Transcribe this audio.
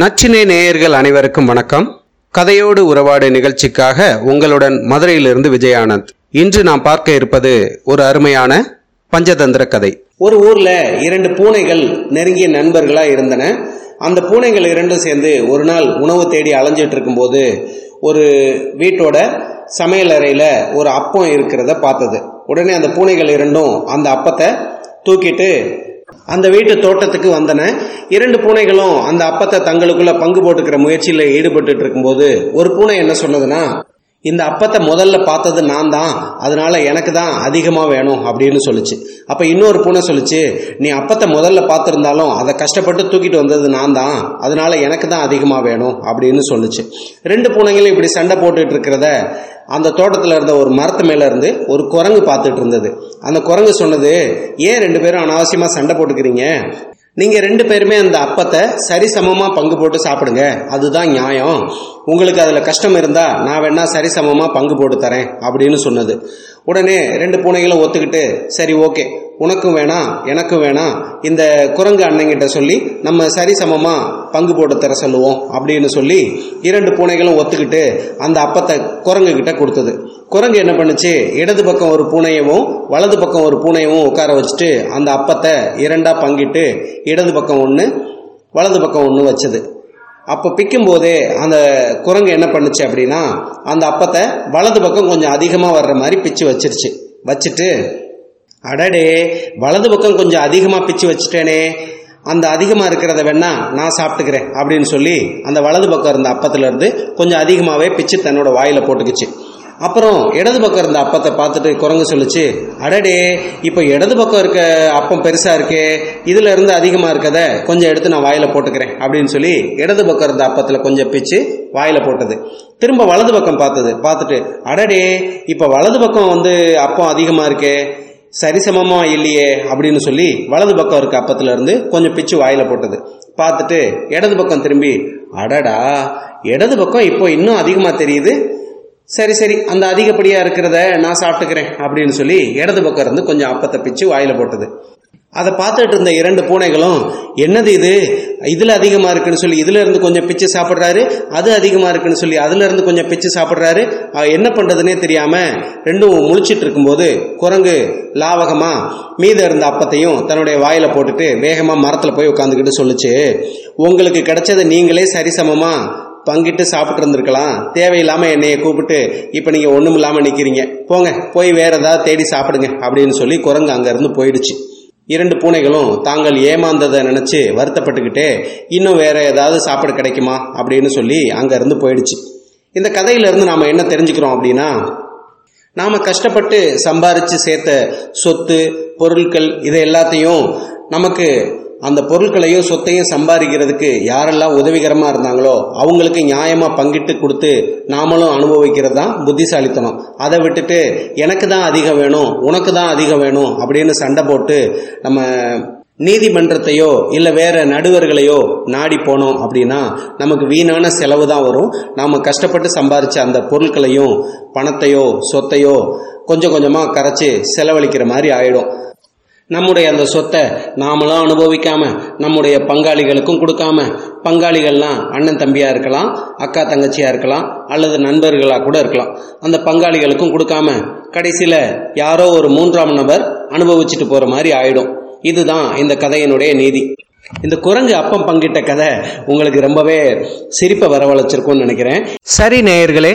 நச்சினை நேயர்கள் அனைவருக்கும் வணக்கம். கதையோடு உறவாடு நிகழ்ச்சிக்காக உங்களுடன் மதுரையிலிருந்து விஜயானந்த். இன்று நாம் பார்க்க இருப்பது ஒரு அருமையான பஞ்சதந்திர கதை. ஒரு ஊர்ல இரண்டு பூனைகள் நெருங்கிய நண்பர்களா இருந்தன. அந்த பூனைகள் இரண்டும் சேர்ந்து ஒரு நாள் உணவு தேடி அலைஞ்சிட்டு இருக்கும்போது ஒரு வீட்டோட சமையல் அறையில ஒரு அப்பம் இருக்கிறத பார்த்தது. உடனே அந்த பூனைகள் இரண்டும் அந்த அப்பத்தை தூக்கிட்டு அந்த வீட்டு தோட்டத்துக்கு வந்தன. இரண்டு பூனைகளும் அந்த அப்பத்தை தங்களுக்குள்ள பங்கு போட்டுக்கிற முயற்சியில ஈடுபட்டு இருக்கும்போது ஒரு பூனை என்ன சொன்னதுன்னா இந்த அப்பத்தை முதல்ல பார்த்தது நான் தான் அதனால எனக்கு தான் அதிகமாக வேணும் அப்படின்னு சொல்லுச்சு. அப்போ இன்னொரு பூனை சொல்லுச்சு நீ அப்பத்தை முதல்ல பார்த்துருந்தாலும் அதை கஷ்டப்பட்டு தூக்கிட்டு வந்தது நான் தான் அதனால எனக்கு தான் அதிகமாக வேணும் அப்படின்னு சொல்லுச்சு. ரெண்டு பூனைகளும் இப்படி சண்டை போட்டுட்டு இருக்கிறத அந்த தோட்டத்தில் இருந்த ஒரு மரத்து மேலே இருந்து ஒரு குரங்கு பார்த்துட்டு இருந்தது. அந்த குரங்கு சொன்னது ஏன் ரெண்டு பேரும் அனாவசியமாக சண்டை போட்டுக்கிறீங்க? நீங்கள் ரெண்டு பேருமே அந்த அப்பத்தை சரிசமமாக பங்கு போட்டு சாப்பிடுங்க. அதுதான் நியாயம். உங்களுக்கு அதில் கஷ்டம் இருந்தால் நான் வேணா சரிசமமாக பங்கு போட்டு தரேன் அப்படின்னு சொன்னது. உடனே ரெண்டு பூனைகளும் ஒத்துக்கிட்டு சரி ஓகே. உனக்கும் வேணாம் எனக்கும் வேணாம். இந்த குரங்கு அண்ணங்கிட்ட சொல்லி நம்ம சரிசமமாக பங்கு போட்டு தர சொல்லுவோம் அப்படின்னு சொல்லி இரண்டு பூனைகளும் ஒத்துக்கிட்டு அந்த அப்பத்தை குரங்குகிட்ட கொடுத்தது. குரங்கு என்ன பண்ணுச்சு? இடது பக்கம் ஒரு பூனையவும் வலது பக்கம் ஒரு பூனையவும் உட்கார வச்சுட்டு அந்த அப்பத்தை இரண்டாக பங்கிட்டு இடது பக்கம் ஒன்று வலது பக்கம் ஒன்று வச்சது. அப்போ பிக்கும் போதே அந்த குரங்கு என்ன பண்ணுச்சு அப்படின்னா அந்த அப்பத்தை வலது பக்கம் கொஞ்சம் அதிகமாக வர்ற மாதிரி பிச்சு வச்சிருச்சு. வச்சுட்டு அடடே வலது பக்கம் கொஞ்சம் அதிகமாக பிச்சு வச்சுட்டேனே அந்த அதிகமாக இருக்கிறத வேணா நான் சாப்பிட்டுக்கிறேன் அப்படின்னு சொல்லி அந்த வலது பக்கம் இருந்த அப்பத்துல இருந்து கொஞ்சம் அதிகமாகவே பிச்சு தன்னோட வாயில் போட்டுக்குச்சு. அப்புறம் இடது பக்கம் இருந்த அப்பத்தை பார்த்துட்டு குரங்கு சொல்லிச்சு அடடே இப்போ இடது பக்கம் இருக்க அப்பம் பெருசாக இருக்கே இதில் இருந்து அதிகமாக இருக்கத கொஞ்சம் எடுத்து நான் வாயில் போட்டுக்கிறேன் அப்படின்னு சொல்லி இடது பக்கம் இருந்த அப்பத்தில் கொஞ்சம் பிச்சு வாயில் போட்டது. திரும்ப வலது பக்கம் பார்த்தது பார்த்துட்டு அடடே இப்போ வலது பக்கம் வந்து அப்பம் அதிகமாக இருக்கே சரிசமமா இல்லையே அப்படின்னு சொல்லி வலது பக்கம் இருக்க அப்பத்துல இருந்து கொஞ்சம் பிச்சு வாயில போட்டது. பார்த்துட்டு இடது பக்கம் திரும்பி அடடா இடது பக்கம் இப்போ இன்னும் அதிகமா தெரியுது. சரி சரி அந்த அதிகப்படியா இருக்கிறத நான் சாப்பிட்டுக்கிறேன் அப்படின்னு சொல்லி இடது பக்கம் இருந்து கொஞ்சம் அப்பத்தை பிச்சு வாயில போட்டது. அதை பார்த்துட்டு இருந்த இரண்டு பூனைகளும் என்னது இது? இதில் அதிகமாக இருக்குன்னு சொல்லி இதுலேருந்து கொஞ்சம் பிச்சு சாப்பிட்றாரு அது அதிகமாக இருக்குன்னு சொல்லி அதுலேருந்து கொஞ்சம் பிச்சு சாப்பிட்றாரு. என்ன பண்ணுறதுனே தெரியாமல் ரெண்டும் முழிச்சிட்டு இருக்கும்போது குரங்கு லாவகமாக மீத இருந்த அப்பத்தையும் தன்னுடைய வாயில போட்டுட்டு வேகமாக மரத்தில் போய் உட்காந்துக்கிட்டு சொல்லுச்சு உங்களுக்கு கிடைச்சதை நீங்களே சரிசமமாக பங்கிட்டு சாப்பிட்டு இருந்திருக்கலாம். தேவையில்லாமல் என்னையை கூப்பிட்டு இப்போ நீங்கள் ஒன்றும் இல்லாமல் நிற்கிறீங்க போங்க போய் வேறு ஏதாவது தேடி சாப்பிடுங்க அப்படின்னு சொல்லி குரங்கு அங்கேருந்து போயிடுச்சு. இரண்டு பூனைகளும் தாங்கள் ஏமாந்ததை நினைச்சு வருத்தப்பட்டுக்கிட்டே இன்னும் வேற ஏதாவது சாப்பிட கிடைக்குமா? அப்படின்னு சொல்லி அங்கேருந்து போயிடுச்சு. இந்த கதையிலேருந்து நாம் என்ன தெரிஞ்சுக்கிறோம் அப்படின்னா நாம் கஷ்டப்பட்டு சம்பாரித்து சேர்த்த சொத்து பொருட்கள் இதை எல்லாத்தையும் நமக்கு அந்த பொருட்களையும் சொத்தையும் சம்பாதிக்கிறதுக்கு யாரெல்லாம் உதவிகரமாக இருந்தாங்களோ அவங்களுக்கு நியாயமாக பங்கிட்டு கொடுத்து நாமளும் அனுபவிக்கிறது தான் புத்திசாலித்தனம். அதை விட்டுட்டு எனக்கு தான் அதிகம் வேணும் உனக்கு தான் அதிகம் வேணும் அப்படின்னு சண்டை போட்டு நம்ம நீதிமன்றத்தையோ இல்லை வேற நடுவர்களையோ நாடி போனோம் அப்படின்னா நமக்கு வீணான செலவு தான் வரும். நாம் கஷ்டப்பட்டு சம்பாதிச்ச அந்த பொருட்களையும் பணத்தையோ சொத்தையோ கொஞ்சம் கொஞ்சமாக கரைச்சி செலவழிக்கிற மாதிரி ஆயிடும். நம்முடைய அந்த சொத்தை நாமளும் அனுபவிக்காம நம்முடைய பங்காளிகளுக்கும் கொடுக்காம பங்காளிகள்லாம் அண்ணன் தம்பியா இருக்கலாம் அக்கா தங்கச்சியா இருக்கலாம் அல்லது நண்பர்களா கூட இருக்கலாம். அந்த பங்காளிகளுக்கும் கொடுக்காம கடைசியில யாரோ ஒரு மூன்றாம் நபர் அனுபவிச்சுட்டு போற மாதிரி ஆயிடும். இதுதான் இந்த கதையினுடைய நீதி. இந்த குரங்கு அப்பம் பங்கிட்ட கதை உங்களுக்கு ரொம்பவே சிரிப்பை வரவழைச்சிருக்கும்னு நினைக்கிறேன். சரி நேயர்களே